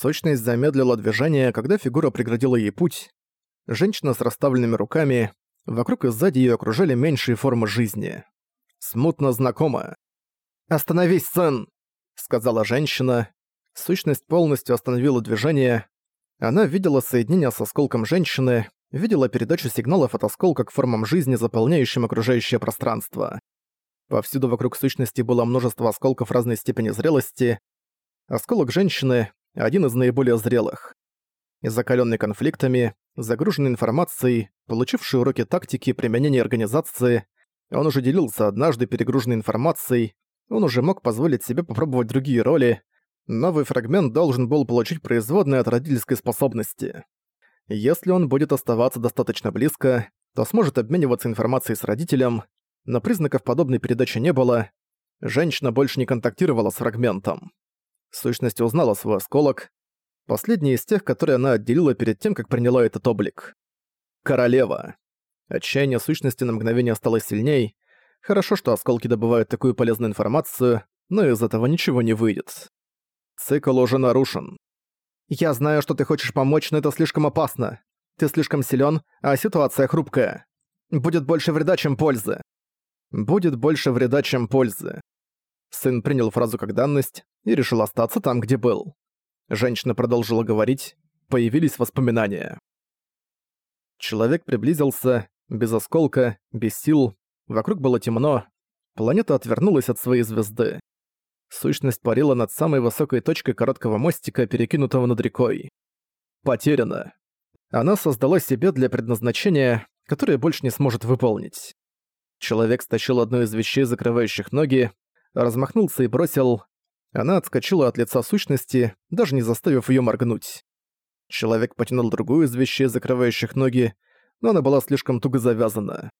Сущность замедлила движение, когда фигура преградила ей путь. Женщина с расставленными руками, вокруг и сзади её окружали меньшие формы жизни. Смутно знакомо. «Остановись, сын!» — сказала женщина. Сущность полностью остановила движение. Она видела соединение с осколком женщины, видела передачу сигналов от осколка к формам жизни, заполняющим окружающее пространство. Повсюду вокруг сущности было множество осколков разной степени зрелости. Осколок женщины — один из наиболее зрелых. Закалённый конфликтами, загруженный информацией, получивший уроки тактики применения организации, он уже делился однажды перегруженной информацией, он уже мог позволить себе попробовать другие роли, новый фрагмент должен был получить производные от родительской способности. Если он будет оставаться достаточно близко, то сможет обмениваться информацией с родителем, но признаков подобной передачи не было, женщина больше не контактировала с фрагментом. Сущность узнала свой осколок, последний из тех, которые она отделила перед тем, как приняла этот облик. Королева. Отчаяние сущности на мгновение стало сильней. Хорошо, что осколки добывают такую полезную информацию, но из этого ничего не выйдет. Цикл уже нарушен. «Я знаю, что ты хочешь помочь, но это слишком опасно. Ты слишком силен, а ситуация хрупкая. Будет больше вреда, чем пользы». «Будет больше вреда, чем пользы». Сын принял фразу как данность и решил остаться там, где был. Женщина продолжила говорить, появились воспоминания. Человек приблизился, без осколка, без сил, вокруг было темно, планета отвернулась от своей звезды. Сущность парила над самой высокой точкой короткого мостика, перекинутого над рекой. Потеряна. Она создала себе для предназначения, которое больше не сможет выполнить. Человек стащил одну из вещей, закрывающих ноги, размахнулся и бросил. Она отскочила от лица сущности, даже не заставив её моргнуть. Человек потянул другую из вещей, закрывающих ноги, но она была слишком туго завязана.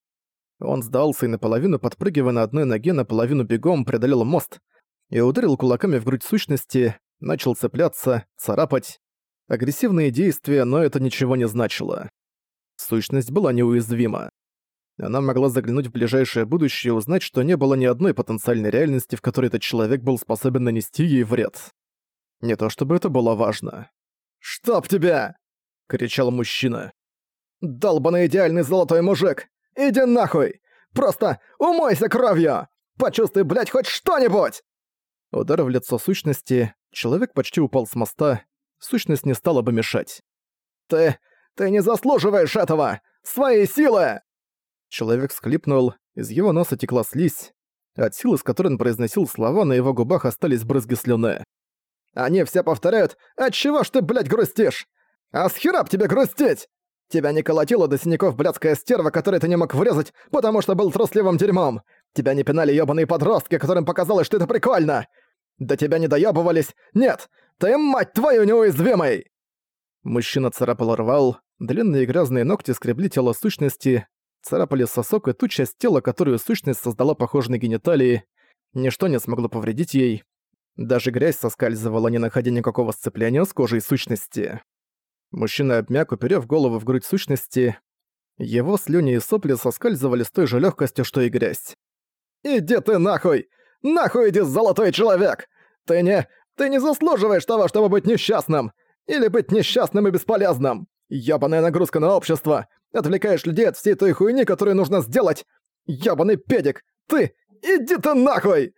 Он сдался и наполовину, подпрыгивая на одной ноге, наполовину бегом преодолел мост, и ударил кулаками в грудь сущности, начал цепляться, царапать. Агрессивные действия, но это ничего не значило. Сущность была неуязвима. Она могла заглянуть в ближайшее будущее и узнать, что не было ни одной потенциальной реальности, в которой этот человек был способен нанести ей вред. Не то чтобы это было важно. «Чтоб тебя!» — кричал мужчина. «Долбаный идеальный золотой мужик! Иди нахуй! Просто умойся кровью! Почувствуй, блядь, хоть что-нибудь!» Удар в лицо сущности, человек почти упал с моста, сущность не стала бы мешать. «Ты... ты не заслуживаешь этого! Своей силы!» Человек схлипнул, из его носа текла слизь. От силы, с которой он произносил слова, на его губах остались брызги слюны. «Они все повторяют, отчего ж ты, блядь, грустишь? А с хера б тебе грустить? Тебя не колотило до синяков блядская стерва, которой ты не мог врезать, потому что был трусливым дерьмом. Тебя не пинали ёбаные подростки, которым показалось, что это прикольно. До тебя не доёбывались. Нет, ты, мать твою, неуязвимый!» Мужчина царапал рвал, длинные грязные ногти скребли тело сущности, царапали сосок и ту часть тела, которую сущность создала похожей на гениталии. Ничто не смогло повредить ей. Даже грязь соскальзывала, не находя никакого сцепления с кожей сущности. Мужчина обмяк, уперев голову в грудь сущности. Его слюни и сопли соскальзывали с той же легкостью, что и грязь. «Иди ты нахуй! Нахуй иди, золотой человек! Ты не... ты не заслуживаешь того, чтобы быть несчастным! Или быть несчастным и бесполезным! Ёбаная нагрузка на общество! Отвлекаешь людей от всей той хуйни, которую нужно сделать! Ёбаный педик! Ты... иди ты нахуй!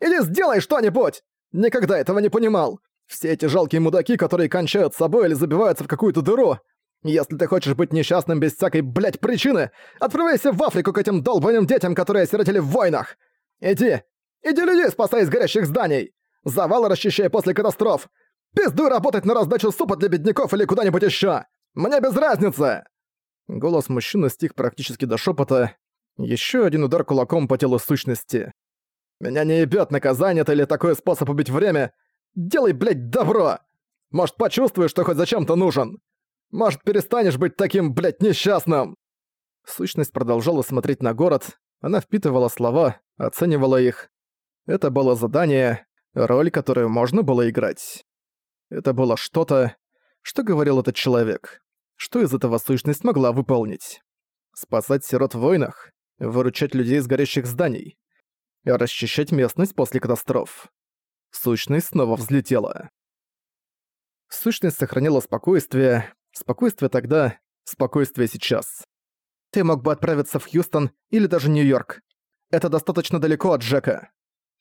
Или сделай что-нибудь! Никогда этого не понимал! Все эти жалкие мудаки, которые кончают с собой или забиваются в какую-то дыру, если ты хочешь быть несчастным без всякой, блядь, причины, отправляйся в Африку к этим долбаным детям, которые осиротели в войнах. Иди, иди людей спасай из горящих зданий. Завалы расчищай после катастроф. Пиздуй работать на раздачу супа для бедняков или куда-нибудь еще. Мне без разницы. Голос мужчины стих практически до шепота. Еще один удар кулаком по телу сущности. Меня не ебет наказание это или такой способ убить время. Делай, блядь, добро. Может, почувствуешь, что хоть зачем-то нужен. Может, перестанешь быть таким, блядь, несчастным?» Сущность продолжала смотреть на город, она впитывала слова, оценивала их. Это было задание, роль, которую можно было играть. Это было что-то, что говорил этот человек. Что из этого сущность могла выполнить? Спасать сирот в войнах? Выручать людей из горящих зданий? Расчищать местность после катастроф? Сущность снова взлетела. Сущность сохранила спокойствие, спокойствие тогда, спокойствие сейчас. Ты мог бы отправиться в Хьюстон или даже Нью-Йорк. Это достаточно далеко от Джека.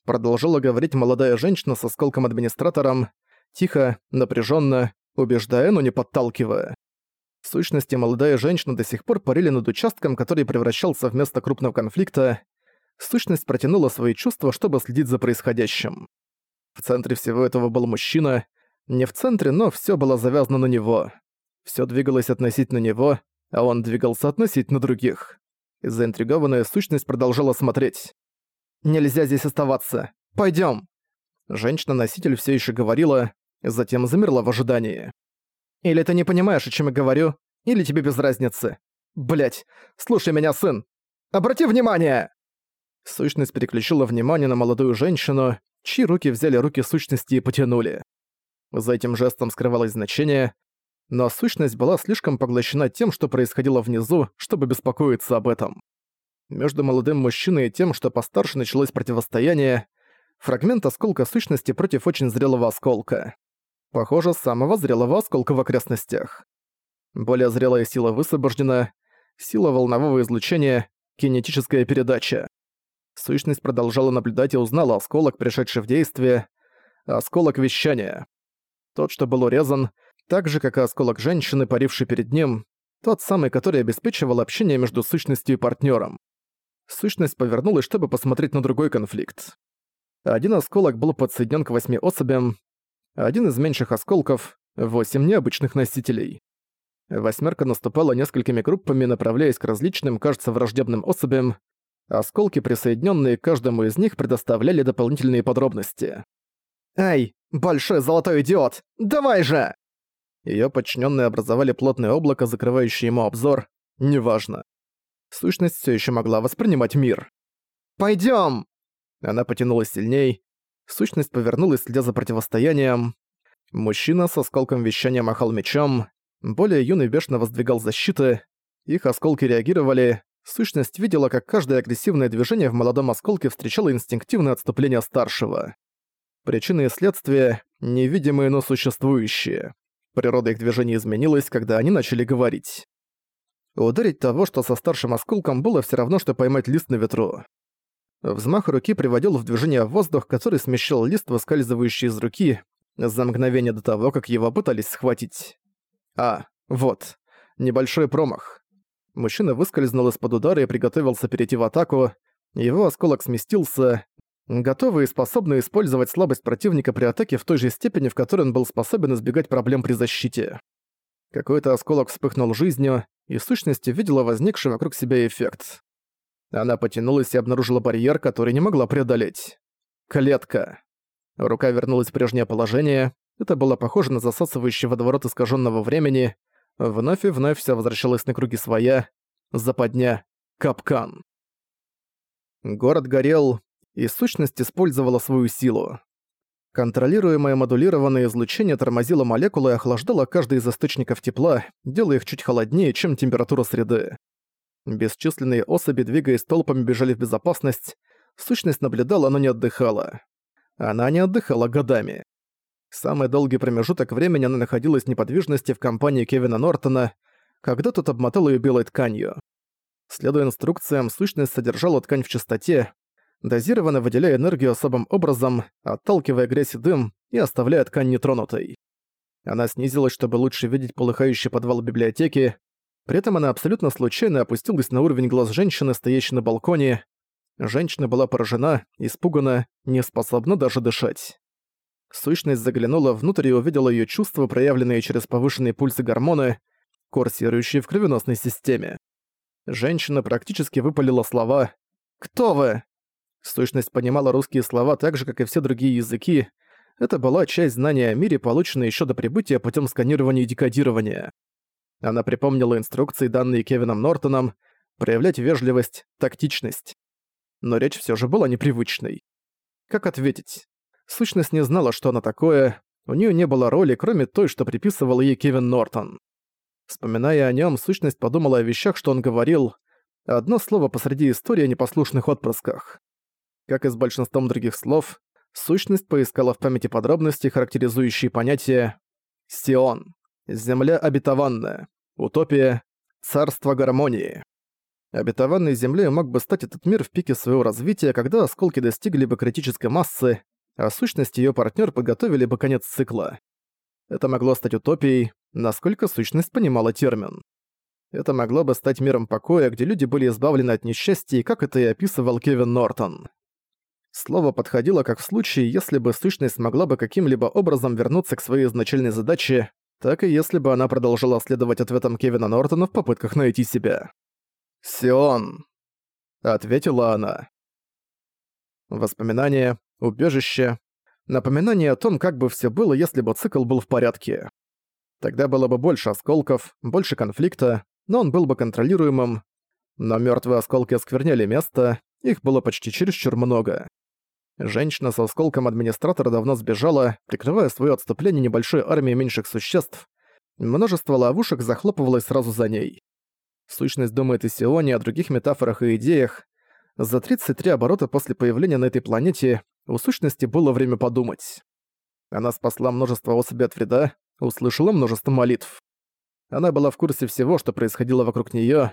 Продолжила говорить молодая женщина со сколком администратором, тихо, напряженно, убеждая, но не подталкивая. В сущности, молодая женщина до сих пор парили над участком, который превращался в место крупного конфликта. Сущность протянула свои чувства, чтобы следить за происходящим. В центре всего этого был мужчина. Не в центре, но все было завязано на него. Все двигалось относительно него, а он двигался относительно других. Заинтригованная сущность продолжала смотреть. «Нельзя здесь оставаться. Пойдем. Женщина-носитель все еще говорила, затем замерла в ожидании. «Или ты не понимаешь, о чем я говорю, или тебе без разницы. Блять, слушай меня, сын! Обрати внимание!» Сущность переключила внимание на молодую женщину, чьи руки взяли руки сущности и потянули. За этим жестом скрывалось значение, но сущность была слишком поглощена тем, что происходило внизу, чтобы беспокоиться об этом. Между молодым мужчиной и тем, что постарше началось противостояние, фрагмент осколка сущности против очень зрелого осколка. Похоже, самого зрелого осколка в окрестностях. Более зрелая сила высвобождена, сила волнового излучения, кинетическая передача. Сущность продолжала наблюдать и узнала осколок, пришедший в действие, осколок вещания. Тот, что был урезан, так же, как и осколок женщины, паривший перед ним, тот самый, который обеспечивал общение между сущностью и партнером. Сущность повернулась, чтобы посмотреть на другой конфликт. Один осколок был подсоединен к восьми особям, один из меньших осколков — восемь необычных носителей. Восьмерка наступала несколькими группами, направляясь к различным, кажется, враждебным особям. Осколки, присоединенные к каждому из них, предоставляли дополнительные подробности. «Эй, большой золотой идиот! Давай же!» Её подчиненные образовали плотное облако, закрывающее ему обзор. Неважно. Сущность все еще могла воспринимать мир. Пойдем! Она потянулась сильней. Сущность повернулась, следя за противостоянием. Мужчина со осколком вещания махал мечом. Более юный бешено воздвигал защиты. Их осколки реагировали. Сущность видела, как каждое агрессивное движение в молодом осколке встречало инстинктивное отступление старшего. Причины и следствия — невидимые, но существующие. Природа их движений изменилась, когда они начали говорить. Ударить того, что со старшим осколком, было все равно, что поймать лист на ветру. Взмах руки приводил в движение воздух, который смещал лист, выскальзывающий из руки, за мгновение до того, как его пытались схватить. А, вот. Небольшой промах. Мужчина выскользнул из-под удара и приготовился перейти в атаку. Его осколок сместился, готовый и способный использовать слабость противника при атаке в той же степени, в которой он был способен избегать проблем при защите. Какой-то осколок вспыхнул жизнью, и в сущности видела возникший вокруг себя эффект. Она потянулась и обнаружила барьер, который не могла преодолеть. Клетка. Рука вернулась в прежнее положение. Это было похоже на засасывающий водоворот искаженного времени. Вновь и вновь все возвращалось на круги своя. Западня. Капкан. Город горел, и сущность использовала свою силу. Контролируемое модулированное излучение тормозило молекулы и охлаждало каждый из источников тепла, делая их чуть холоднее, чем температура среды. Бесчисленные особи, двигаясь толпами, бежали в безопасность. Сущность наблюдала, но не отдыхала. Она не отдыхала годами. Самый долгий промежуток времени она находилась в неподвижности в компании Кевина Нортона, когда тот обмотал ее белой тканью. Следуя инструкциям, сущность содержала ткань в чистоте, дозированно выделяя энергию особым образом, отталкивая грязь и дым и оставляя ткань нетронутой. Она снизилась, чтобы лучше видеть полыхающий подвал библиотеки, при этом она абсолютно случайно опустилась на уровень глаз женщины, стоящей на балконе. Женщина была поражена, испугана, не способна даже дышать. Сущность заглянула внутрь и увидела ее чувства, проявленные через повышенные пульсы гормоны, курсирующие в кровеносной системе. Женщина практически выпалила слова «Кто вы?». Сущность понимала русские слова так же, как и все другие языки. Это была часть знания о мире, полученная еще до прибытия путем сканирования и декодирования. Она припомнила инструкции, данные Кевином Нортоном, проявлять вежливость, тактичность. Но речь все же была непривычной. Как ответить? Сущность не знала, что она такое, у нее не было роли, кроме той, что приписывал ей Кевин Нортон. Вспоминая о нем, сущность подумала о вещах, что он говорил. Одно слово посреди истории о непослушных отпрысках. Как и с большинством других слов, сущность поискала в памяти подробности, характеризующие понятие Сион. Земля обетованная. Утопия. Царство гармонии. Обетованной землей мог бы стать этот мир в пике своего развития, когда осколки достигли бы критической массы, а сущность и её партнёр подготовили бы конец цикла. Это могло стать утопией, насколько сущность понимала термин. Это могло бы стать миром покоя, где люди были избавлены от несчастья, как это и описывал Кевин Нортон. Слово подходило как в случае, если бы сущность могла бы каким-либо образом вернуться к своей изначальной задаче, так и если бы она продолжала следовать ответам Кевина Нортона в попытках найти себя. «Сион», — ответила она. Воспоминания, убежище, напоминание о том, как бы все было, если бы цикл был в порядке. Тогда было бы больше осколков, больше конфликта, но он был бы контролируемым. Но мертвые осколки оскверняли место, их было почти чересчур много. Женщина с осколком администратора давно сбежала, прикрывая свое отступление небольшой армией меньших существ. Множество ловушек захлопывалось сразу за ней. Сущность думает о Сионе, о других метафорах и идеях. За 33 оборота после появления на этой планете у сущности было время подумать. Она спасла множество особей от вреда, услышала множество молитв. Она была в курсе всего, что происходило вокруг неё.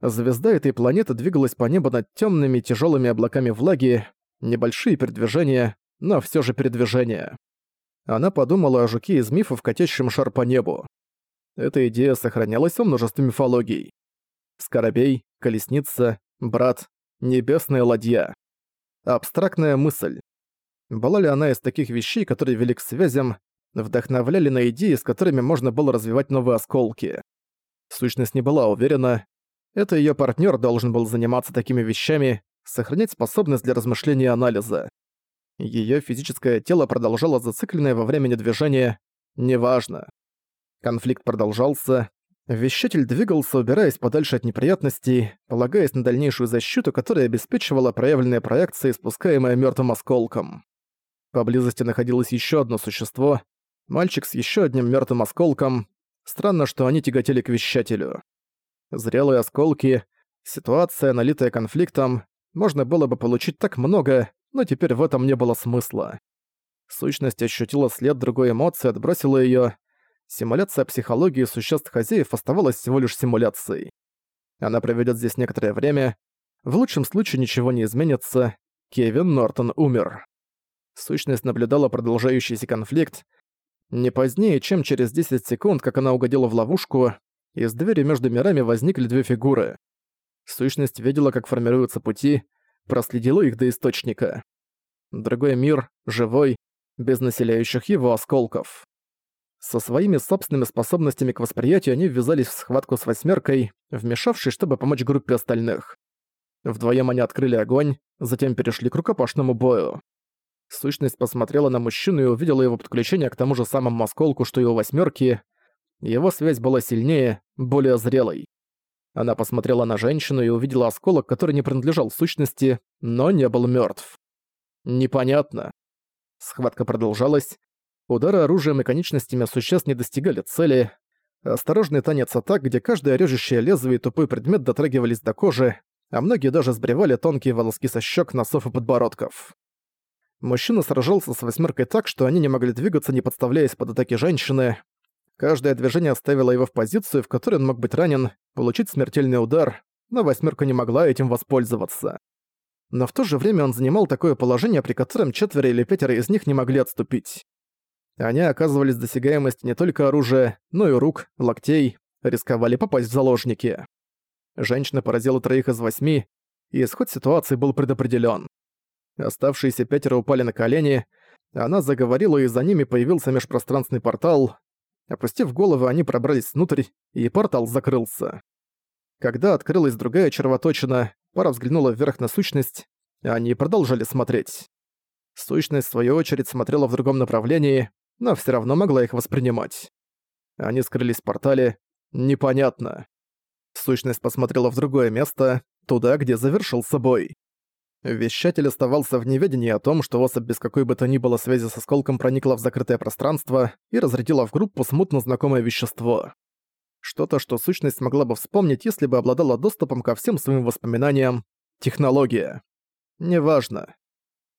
Звезда этой планеты двигалась по небу над тёмными тяжёлыми облаками влаги, небольшие передвижения, но всё же передвижения. Она подумала о жуке из мифов, катящем шар по небу. Эта идея сохранялась во множестве мифологий. Скоробей, колесница, брат, небесная ладья. Абстрактная мысль. Была ли она из таких вещей, которые вели к связям, вдохновляли на идеи, с которыми можно было развивать новые осколки? Сущность не была уверена. Это её партнёр должен был заниматься такими вещами, сохранять способность для размышления и анализа. Её физическое тело продолжало зацикленное во времени движение «неважно». Конфликт продолжался. Вещатель двигался, убираясь подальше от неприятностей, полагаясь на дальнейшую защиту, которая обеспечивала проявленные проекции, спускаемые мёртвым осколком. Поблизости находилось ещё одно существо, мальчик с ещё одним мёртвым осколком. Странно, что они тяготели к вещателю. Зрелые осколки, ситуация, налитая конфликтом, можно было бы получить так много, но теперь в этом не было смысла. Сущность ощутила след другой эмоции, отбросила её. Симуляция психологии существ хозяев оставалась всего лишь симуляцией. Она проведёт здесь некоторое время. В лучшем случае ничего не изменится. Кевин Нортон умер. Сущность наблюдала продолжающийся конфликт. Не позднее, чем через 10 секунд, как она угодила в ловушку, из двери между мирами возникли две фигуры. Сущность видела, как формируются пути, проследила их до источника. Другой мир, живой, без населяющих его осколков. Со своими собственными способностями к восприятию они ввязались в схватку с восьмеркой, вмешавшись, чтобы помочь группе остальных. Вдвоем они открыли огонь, затем перешли к рукопашному бою. Сущность посмотрела на мужчину и увидела его подключение к тому же самому осколку, что и у восьмерки. Его связь была сильнее, более зрелой. Она посмотрела на женщину и увидела осколок, который не принадлежал сущности, но не был мертв. Непонятно. Схватка продолжалась. Удары оружием и конечностями существ не достигали цели. Осторожный танец атак, где каждое режущее лезвие и тупой предмет дотрагивались до кожи, а многие даже сбривали тонкие волоски со щек, носов и подбородков. Мужчина сражался с восьмеркой так, что они не могли двигаться, не подставляясь под атаки женщины. Каждое движение ставило его в позицию, в которой он мог быть ранен, получить смертельный удар, но восьмерка не могла этим воспользоваться. Но в то же время он занимал такое положение, при котором четверо или пятеро из них не могли отступить. Они оказывались досягаемости не только оружия, но и рук, локтей, рисковали попасть в заложники. Женщина поразила троих из восьми, и исход ситуации был предопределён. Оставшиеся пятеро упали на колени, она заговорила, и за ними появился межпространственный портал, Опустив головы, они пробрались внутрь, и портал закрылся. Когда открылась другая червоточина, пара взглянула вверх на сущность, и они продолжали смотреть. Сущность, в свою очередь, смотрела в другом направлении, но все равно могла их воспринимать. Они скрылись в портале. Непонятно. Сущность посмотрела в другое место, туда, где завершился бой. Вещатель оставался в неведении о том, что особь без какой бы то ни было связи с осколком проникла в закрытое пространство и разрядила в группу смутно знакомое вещество. Что-то, что сущность могла бы вспомнить, если бы обладала доступом ко всем своим воспоминаниям. Технология. Неважно.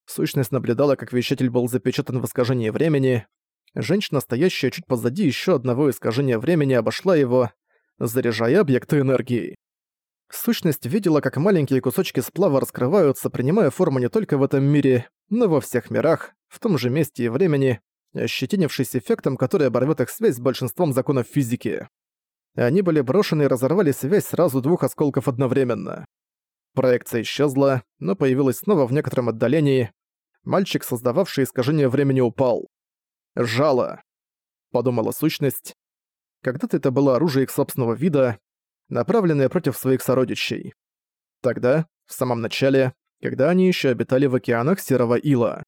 Сущность наблюдала, как вещатель был запечатан в искажении времени. Женщина, стоящая чуть позади еще одного искажения времени, обошла его, заряжая объекты энергии. Сущность видела, как маленькие кусочки сплава раскрываются, принимая форму не только в этом мире, но во всех мирах, в том же месте и времени, ощетинившись эффектом, который оборвет их связь с большинством законов физики. Они были брошены и разорвали связь сразу двух осколков одновременно. Проекция исчезла, но появилась снова в некотором отдалении. Мальчик, создававший искажение времени, упал. «Жало», — подумала сущность. Когда-то это было оружие их собственного вида, направленное против своих сородичей. Тогда, в самом начале, когда они еще обитали в океанах Серого Ила.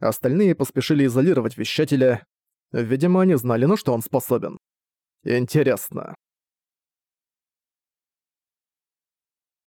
Остальные поспешили изолировать Вещателя. Видимо, они знали, на что он способен. Интересно.